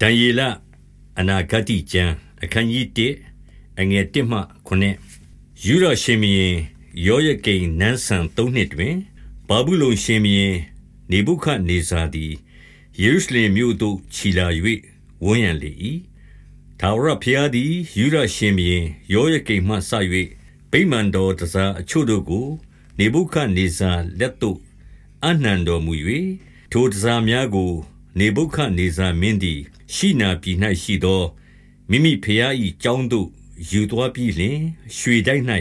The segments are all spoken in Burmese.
ဒံယေလအနာဂတိကျမ်းအခန်းကြီး1အငယ်1မှ9ယူရရှင်မင်းယောယကိန်နန်းဆန်3နှစ်တွင်ဘာဘူးလုံရှင်မင်းနေဘုခဒ်နေဇာသည်ယေရုရှလင်မြို့သို့ခြီလာ၍ဝန်းရံလေ၏ထာဝရဘုရားသည်ယူရရှင်မင်းယောယကိန်မှဆ၍ဗိမာန်တော်တစားအချို့တို့ကို နေဘုခဒ်နေဇာလက်သို့အနှံတော်မူ၍ထိုတစားများကို နေဘုခဒ်နေဇာမင်းသည် ရှိနာပြည်၌ရှိသောမိမိဖျား၏ကျောင်းသို့ယူသွားပြီးလျှင်ရွှေတိုက်၌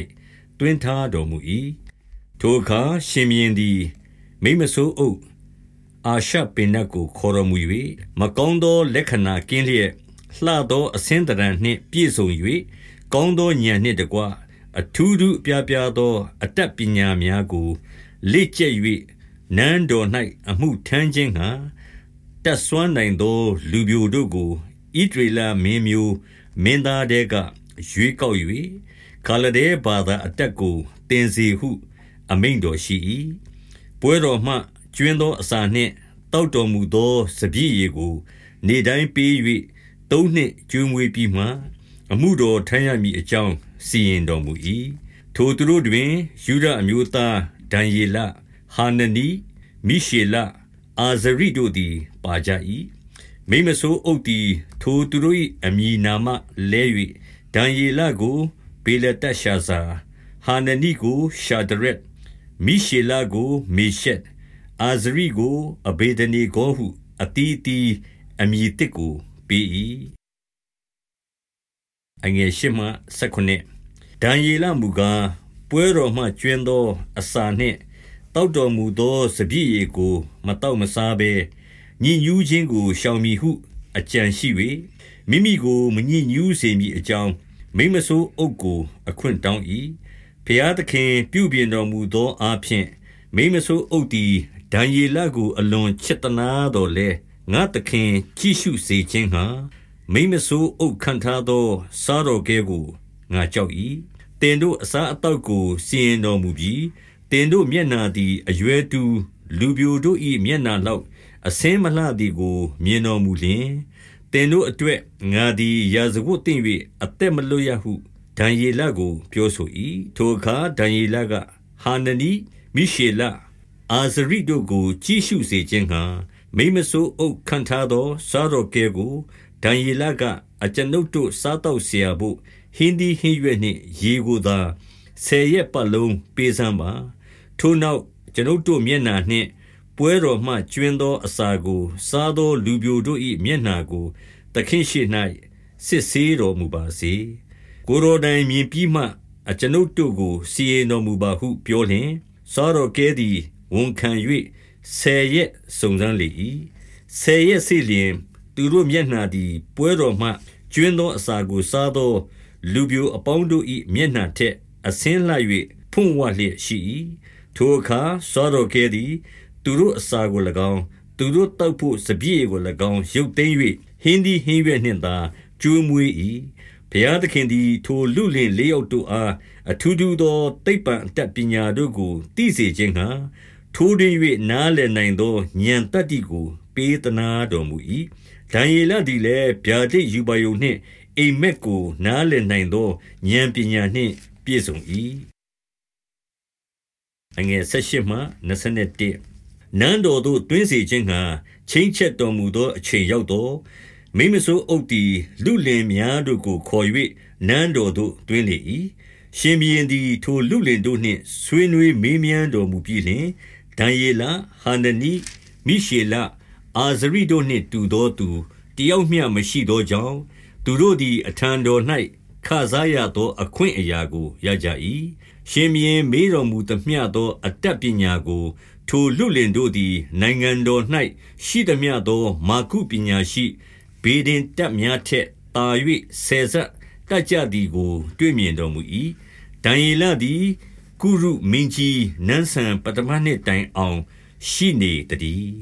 တွင်ထားတော်မူ၏ထိုအခါရှင်မြင်းသည်မိမဆိုးအုပ်အာရှပင်နတ်ကိုခေါ်တော်မူ၍မကောင်းသော လက္ခဏာကင်းလျက်လှသောအစင်းတရံနှင့်ပြည့်စုံ၍ကောင်းသောဉာဏ်နှင့်တကွအထူးထူးအပြားပြားသော အတတ်ပညာများကိုလက်ကျက်၍နန်းတော်၌အမှုထမ်းခြင်းဟာ တတ်စွမ်းနိုင်သော လူပြိုတို့ကိုဣဒရေလမင်းမျိုးမင်းသားတဲကရွေးကောက်၍ခါလဒဲဘာသာအတက်ကိုတင်စီဟု အမိန့်တော်ရှိ၏ပွဲတော်မှကျွင်းသောအစာနှင့်တောက်တော်မူသောစပြည့်ရည်ကို နေတိုင်းပေး၍သုံးနှစ်ကျွေးမွေးပြီးမှအမှုတော်ထမ်းရမည်အကြောင်းစီရင်တော်မူ၏ထိုသူတို့တွင်ယူရအမျိုးသားဒံယေလဟာနနီမိရှေလ အာဇရိတို့သည် ပါကြ၏မိမဆိုးအုပ်သည် ထိုသူတို့၏အမည်နာမလဲ၍ဒံယေလကိုဘေလတရှာဇာဟာနနီကိုရှာဒရက်မိရှေလကိုမေရှက်အာဇရိကိုအဘေဒနီကိုဟုအတီးတီအမည်တစ်ကိုပေး၏အငယ်ရှိမှ16ဒံယေလမူကားပွဲတော်မှကျွင်းသောအစာနှင့် တောက်တော်မူသောစပြည့်ရည်ကို မတောက်မစားဘဲညစ်ညူးခြင်းကိုရှောင်မည်ဟု အကြံရှိ၍မိမိကိုမညစ်ညူးစေမည်အကြောင်းမိမဆိုးအုပ်ကို အခွင့်တောင်း၏ဖျားသခင်ပြုပြင်တော်မူသောအားဖြင့်မိမဆိုးအုပ်သည်ဒံယေလကို အလွန်ချစ်တနာတော်လဲငါသခင်ကြည့်ရှုစေခြင်းဟာမိမဆိုးအုပ်ခံထားသော စားတော်ကဲကိုငါကြောက်၏တင်တို့အစားအသောက်ကိုစီရင်တော်မူပြီး တင်တို့မျက်နာသည်အရွယ်တူလူပြိုတို့၏မျက်နာလောက်အစင်းမလှသည်ကို မြင်တော်မူလျင်တင်တို့အတွက်ငါသည်ရာဇဝတ်သိမ့်၍အသက်မလွတ်ရဟုဒံယေလကို ပြောဆို၏ထိုအခါဒံယေလကဟာနနီမိရှေလအာဇရိတို့ကိုကြည့်ရှုစေခြင်းဟံမိမဆိုးအုပ်ခံထားသောစားတော်ကဲကိုဒံယေလကအကျွန်ုပ်တို့စားတော့เสียဖို့ဟင်းဒီဟင်းရွက်နှင့်ရေကိုသာဆယ်ရက်ပတ်လုံးပေးစမ်းပါ ထိုနောက်ကျွန်ုပ်တို့မျက်နှာနှင့် ပွဲတော်မှကြွင်းသောအစာကို စားသောလူပြိုတို့၏မျက်နှာကို သခင်ရှိ၌စစ်ဆေးတော်မူပါစေ။ကိုရိုတိုင်မြင်ပြီးမှ အကျွန်ုပ်တို့ကို စီရင်တော်မူပါဟု ပြောလျင် စားတော်ကဲသည် ဝန်ခံ၍ဆယ်ရက်စုံစမ်းလေ၏။ဆယ်ရက်စီလျင် သူတို့မျက်နှာသည် ပွဲတော်မှကျွင်းသောအစာကို စားသော လူပြိုအပေါင်းတို့၏မျက်နှာထက် အဆင်းလှ၍ဖွင့်ဝလျက်ရှိ၏ ထိုအခါစောတော်ကဲသည် သူတို့အစာကို၎င်းသူတို့တောက်ဖို့စပြည့်ကို၎င်းရုပ်သိမ်း၍ဟင်းသည်ဟင်းရွက်နှင့်သာကျိုးမွေး၏ဘုရားသခင်သည် ထိုလူလင်လေးယောက်တို့အားအထူးထူးသောတိတ်ပံအတတ်ပညာတို့ကိုသိစေခြင်းဟံထိုးတွင်၍နားလည်နိုင်သောဉာဏ်တတ္တိကို ပေးသနာတော်မူ၏ဒံယေလသည်လည်းဗျာဒိတ်ယူပါယုံနှင့်အိမ်မက်ကို နားလည်နိုင်သောဉာဏ်ပညာနှင့်ပြည့်စုံ၏ အငယ်16မှ21နန်းတော်သို့တွင်းစေခြင်းငှာချင်းချက်တော်မူသောအချိန်ရောက်တော့မိမဆိုးအုပ်တီလူလင်များတို့ကိုခေါ်၍နန်းတော်သို့တွင်းလေ၏ရှင်ဘီရင်သည်ထိုလူလင်တို့နှင့်ဆွေးနွေးမေးမြန်းတော်မူပြီးလျှင်ဒံယေလဟာနနီမိရှေလအာဇရိတို့နှင့်တူသောသူတယောက်မျှမရှိသောကြောင့်သူတို့သည်အထံတော်၌ ခစားရသော အခွင့်အရာကို ရကြ၏ရှင်ဘုရင်မေးတော်မူသမျှသော အတတ်ပညာကို ထိုလွတ်လင်တို့သည် နိုင်ငံတော်၌ရှိသမျှသော မာကုပညာရှိ ဗေဒင်တတ်များထက်သာ၍ဆယ်ဆတတ်ကြသည်ကို တွေ့မြင်တော်မူ၏။ဒံယေလသည် ကုရုမင်းကြီးနန်းဆန်ပတမနှစ်တိုင်အောင် ရှိနေတည်း